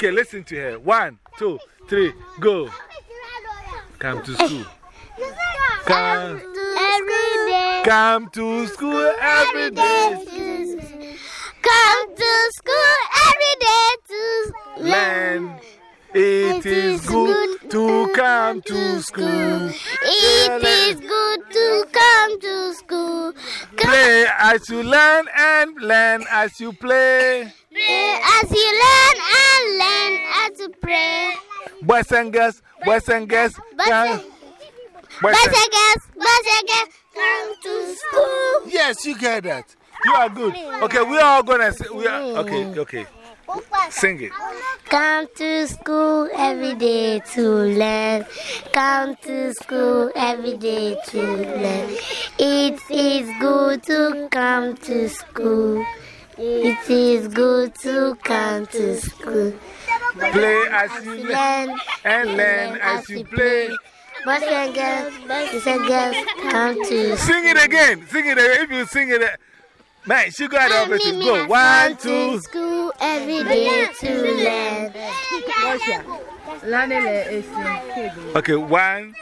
Okay, listen to her. One, two, three, go. Come to school. Come, Every day. come to school every day. Come to school every day to Learn. It is good to come to school. It is good to come to school. Play as you learn and learn as you play. Pray as you learn and learn as to pray. Boys and girls, boys and girls, come. Boys and- girls, boys and girls, come to school. Yes, you get that. You are good. Okay, we are gonna say, we are, okay, okay. Sing it. Come to school every day to learn. Come to school every day to learn. It is good to come to school. It is good to come to school. Play as you learn and learn as you play. Boys and girls, boys and girls, come to Sing it again. Sing it again. If you sing it, man, she got everything. Go. One, two. school every day to learn. Okay, one,